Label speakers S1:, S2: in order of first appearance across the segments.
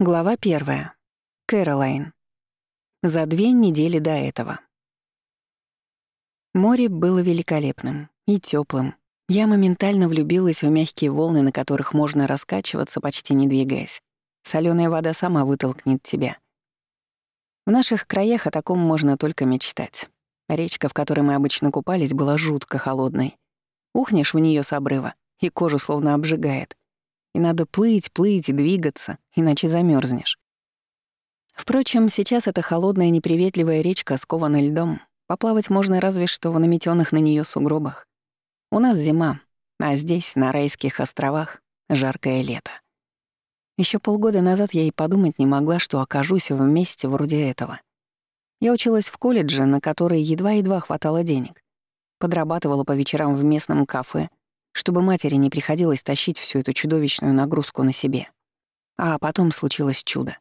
S1: Глава первая. Кэролайн. За две недели до этого. Море было великолепным и теплым. Я моментально влюбилась в мягкие волны, на которых можно раскачиваться, почти не двигаясь. Соленая вода сама вытолкнет тебя. В наших краях о таком можно только мечтать. Речка, в которой мы обычно купались, была жутко холодной. Ухнешь в нее с обрыва, и кожу словно обжигает и надо плыть, плыть и двигаться, иначе замерзнешь. Впрочем, сейчас эта холодная неприветливая речка скована льдом. Поплавать можно разве что в наметенных на нее сугробах. У нас зима, а здесь, на райских островах, жаркое лето. Еще полгода назад я и подумать не могла, что окажусь в месте вроде этого. Я училась в колледже, на который едва-едва хватало денег. Подрабатывала по вечерам в местном кафе, чтобы матери не приходилось тащить всю эту чудовищную нагрузку на себе. А потом случилось чудо.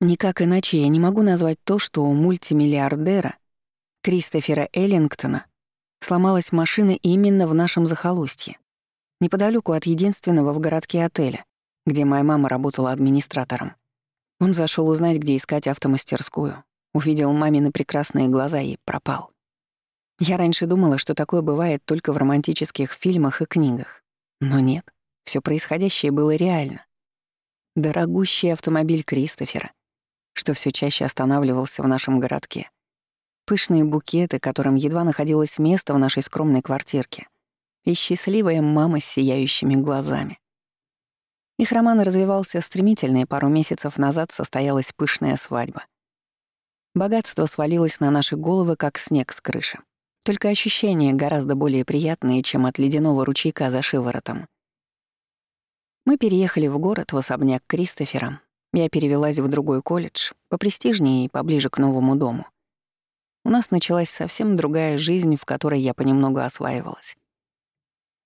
S1: Никак иначе я не могу назвать то, что у мультимиллиардера Кристофера Эллингтона сломалась машина именно в нашем захолустье, неподалеку от единственного в городке отеля, где моя мама работала администратором. Он зашел узнать, где искать автомастерскую, увидел мамины прекрасные глаза и пропал. Я раньше думала, что такое бывает только в романтических фильмах и книгах. Но нет, все происходящее было реально. Дорогущий автомобиль Кристофера, что все чаще останавливался в нашем городке. Пышные букеты, которым едва находилось место в нашей скромной квартирке. И счастливая мама с сияющими глазами. Их роман развивался стремительно, и пару месяцев назад состоялась пышная свадьба. Богатство свалилось на наши головы, как снег с крыши. Только ощущения гораздо более приятные, чем от ледяного ручейка за шиворотом. Мы переехали в город, в особняк Кристофера. Я перевелась в другой колледж, попрестижнее и поближе к новому дому. У нас началась совсем другая жизнь, в которой я понемногу осваивалась.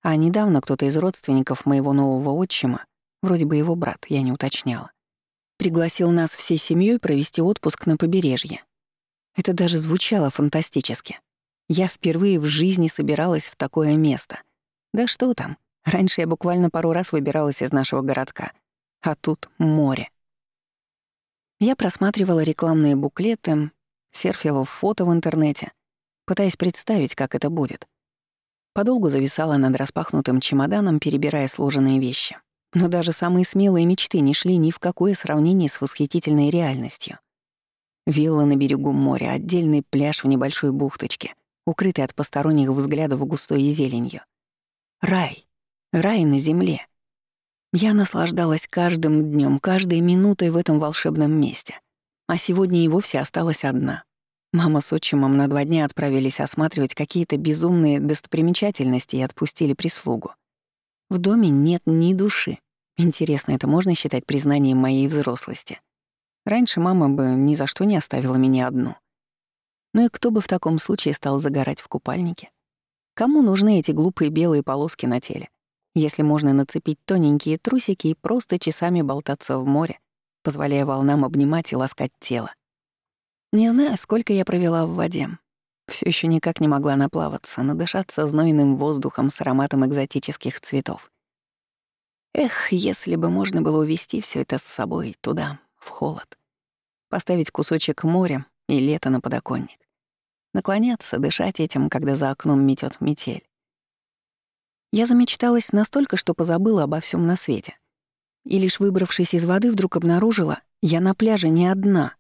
S1: А недавно кто-то из родственников моего нового отчима, вроде бы его брат, я не уточняла, пригласил нас всей семьей провести отпуск на побережье. Это даже звучало фантастически. Я впервые в жизни собиралась в такое место. Да что там, раньше я буквально пару раз выбиралась из нашего городка. А тут море. Я просматривала рекламные буклеты, серфила фото в интернете, пытаясь представить, как это будет. Подолгу зависала над распахнутым чемоданом, перебирая сложенные вещи. Но даже самые смелые мечты не шли ни в какое сравнение с восхитительной реальностью. Вилла на берегу моря, отдельный пляж в небольшой бухточке — укрытый от посторонних взглядов густой зеленью. Рай. Рай на земле. Я наслаждалась каждым днем, каждой минутой в этом волшебном месте. А сегодня и вовсе осталась одна. Мама с отчимом на два дня отправились осматривать какие-то безумные достопримечательности и отпустили прислугу. В доме нет ни души. Интересно, это можно считать признанием моей взрослости? Раньше мама бы ни за что не оставила меня одну. Ну и кто бы в таком случае стал загорать в купальнике? Кому нужны эти глупые белые полоски на теле, если можно нацепить тоненькие трусики и просто часами болтаться в море, позволяя волнам обнимать и ласкать тело? Не знаю, сколько я провела в воде. Все еще никак не могла наплаваться, надышаться знойным воздухом с ароматом экзотических цветов. Эх, если бы можно было увести все это с собой туда, в холод. Поставить кусочек моря и лето на подоконник наклоняться, дышать этим, когда за окном метет метель. Я замечталась настолько, что позабыла обо всем на свете. И лишь выбравшись из воды, вдруг обнаружила, я на пляже не одна.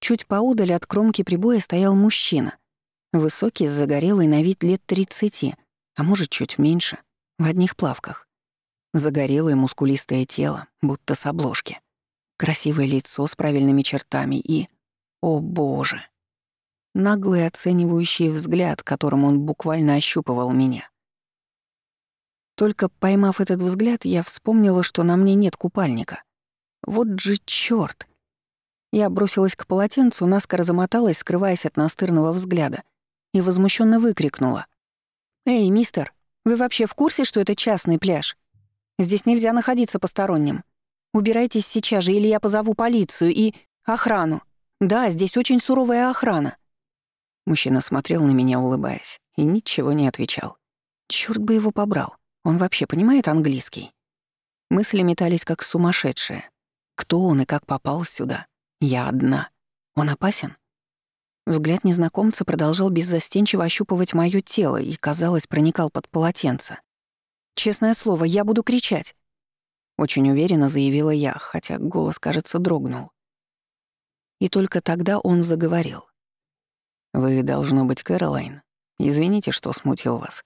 S1: Чуть поодаль от кромки прибоя стоял мужчина. Высокий, загорелый, на вид лет 30, а может, чуть меньше, в одних плавках. Загорелое мускулистое тело, будто с обложки. Красивое лицо с правильными чертами и... О боже! Наглый оценивающий взгляд, которым он буквально ощупывал меня. Только поймав этот взгляд, я вспомнила, что на мне нет купальника. Вот же чёрт! Я бросилась к полотенцу, наскоро замоталась, скрываясь от настырного взгляда, и возмущенно выкрикнула. «Эй, мистер, вы вообще в курсе, что это частный пляж? Здесь нельзя находиться посторонним. Убирайтесь сейчас же, или я позову полицию и охрану. Да, здесь очень суровая охрана. Мужчина смотрел на меня, улыбаясь, и ничего не отвечал. Чёрт бы его побрал. Он вообще понимает английский? Мысли метались как сумасшедшие. Кто он и как попал сюда? Я одна. Он опасен? Взгляд незнакомца продолжал беззастенчиво ощупывать моё тело и, казалось, проникал под полотенце. «Честное слово, я буду кричать!» Очень уверенно заявила я, хотя голос, кажется, дрогнул. И только тогда он заговорил. «Вы, должно быть, Кэролайн. Извините, что смутил вас».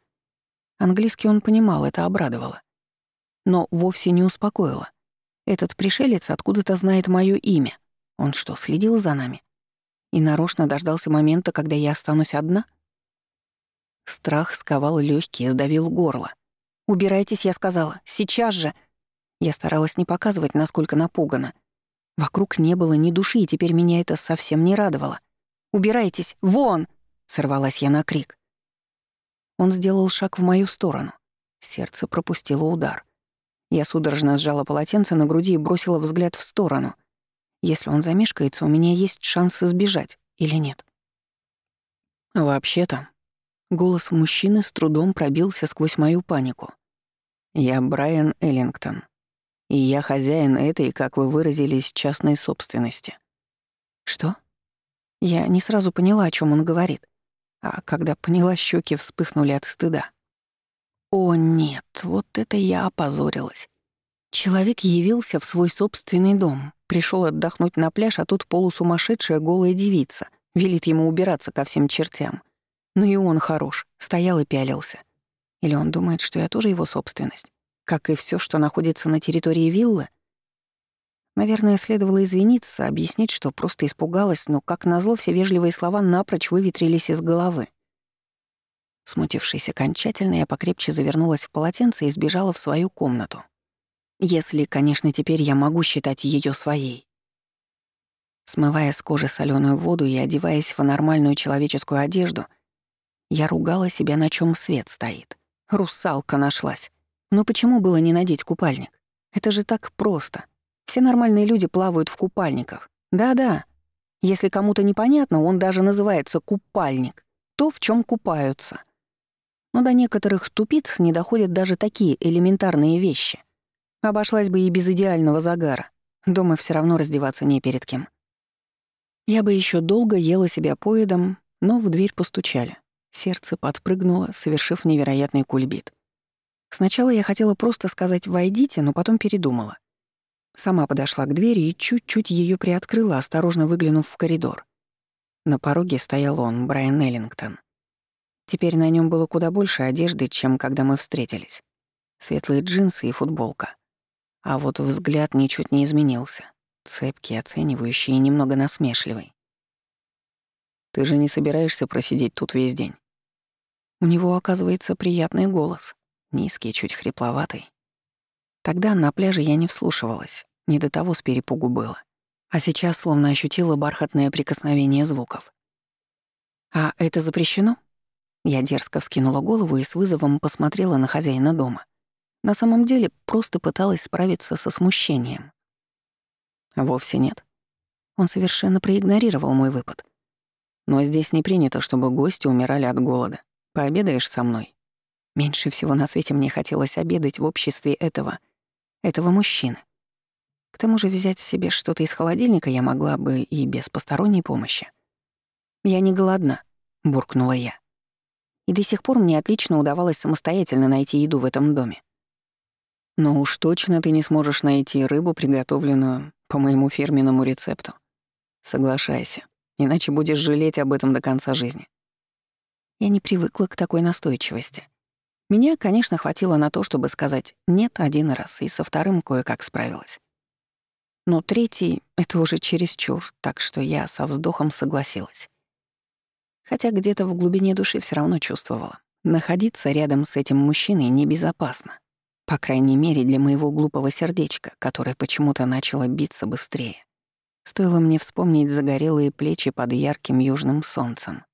S1: Английский он понимал, это обрадовало. Но вовсе не успокоило. Этот пришелец откуда-то знает моё имя. Он что, следил за нами? И нарочно дождался момента, когда я останусь одна? Страх сковал легкие, сдавил горло. «Убирайтесь», — я сказала. «Сейчас же!» Я старалась не показывать, насколько напугана. Вокруг не было ни души, и теперь меня это совсем не радовало. «Убирайтесь! Вон!» — сорвалась я на крик. Он сделал шаг в мою сторону. Сердце пропустило удар. Я судорожно сжала полотенце на груди и бросила взгляд в сторону. Если он замешкается, у меня есть шанс избежать или нет. Вообще-то, голос мужчины с трудом пробился сквозь мою панику. Я Брайан Эллингтон, и я хозяин этой, как вы выразились, частной собственности. Что? Я не сразу поняла, о чем он говорит. А когда поняла, щеки вспыхнули от стыда. О нет, вот это я опозорилась. Человек явился в свой собственный дом, пришел отдохнуть на пляж, а тут полусумасшедшая голая девица велит ему убираться ко всем чертям. Ну и он хорош, стоял и пялился. Или он думает, что я тоже его собственность? как и все, что находится на территории виллы? Наверное, следовало извиниться, объяснить, что просто испугалась, но, как назло, все вежливые слова напрочь выветрились из головы. Смутившись окончательно, я покрепче завернулась в полотенце и сбежала в свою комнату. Если, конечно, теперь я могу считать ее своей. Смывая с кожи соленую воду и одеваясь в нормальную человеческую одежду, я ругала себя, на чем свет стоит. Русалка нашлась. Но почему было не надеть купальник? Это же так просто. Все нормальные люди плавают в купальниках. Да-да. Если кому-то непонятно, он даже называется купальник. То, в чем купаются. Но до некоторых тупиц не доходят даже такие элементарные вещи. Обошлась бы и без идеального загара. Дома все равно раздеваться не перед кем. Я бы еще долго ела себя поедом, но в дверь постучали. Сердце подпрыгнуло, совершив невероятный кульбит. Сначала я хотела просто сказать «войдите», но потом передумала. Сама подошла к двери и чуть-чуть ее приоткрыла, осторожно выглянув в коридор. На пороге стоял он, Брайан Эллингтон. Теперь на нем было куда больше одежды, чем когда мы встретились. Светлые джинсы и футболка. А вот взгляд ничуть не изменился. Цепкий, оценивающий и немного насмешливый. «Ты же не собираешься просидеть тут весь день?» У него, оказывается, приятный голос низкий, чуть хрипловатый. Тогда на пляже я не вслушивалась, не до того с перепугу было. А сейчас словно ощутила бархатное прикосновение звуков. «А это запрещено?» Я дерзко вскинула голову и с вызовом посмотрела на хозяина дома. На самом деле просто пыталась справиться со смущением. Вовсе нет. Он совершенно проигнорировал мой выпад. Но здесь не принято, чтобы гости умирали от голода. Пообедаешь со мной? Меньше всего на свете мне хотелось обедать в обществе этого, этого мужчины. К тому же взять себе что-то из холодильника я могла бы и без посторонней помощи. «Я не голодна», — буркнула я. И до сих пор мне отлично удавалось самостоятельно найти еду в этом доме. Но уж точно ты не сможешь найти рыбу, приготовленную по моему фирменному рецепту. Соглашайся, иначе будешь жалеть об этом до конца жизни. Я не привыкла к такой настойчивости. Меня, конечно, хватило на то, чтобы сказать «нет» один раз, и со вторым кое-как справилась. Но третий — это уже чересчур, так что я со вздохом согласилась. Хотя где-то в глубине души все равно чувствовала. Находиться рядом с этим мужчиной небезопасно. По крайней мере, для моего глупого сердечка, которое почему-то начало биться быстрее. Стоило мне вспомнить загорелые плечи под ярким южным солнцем.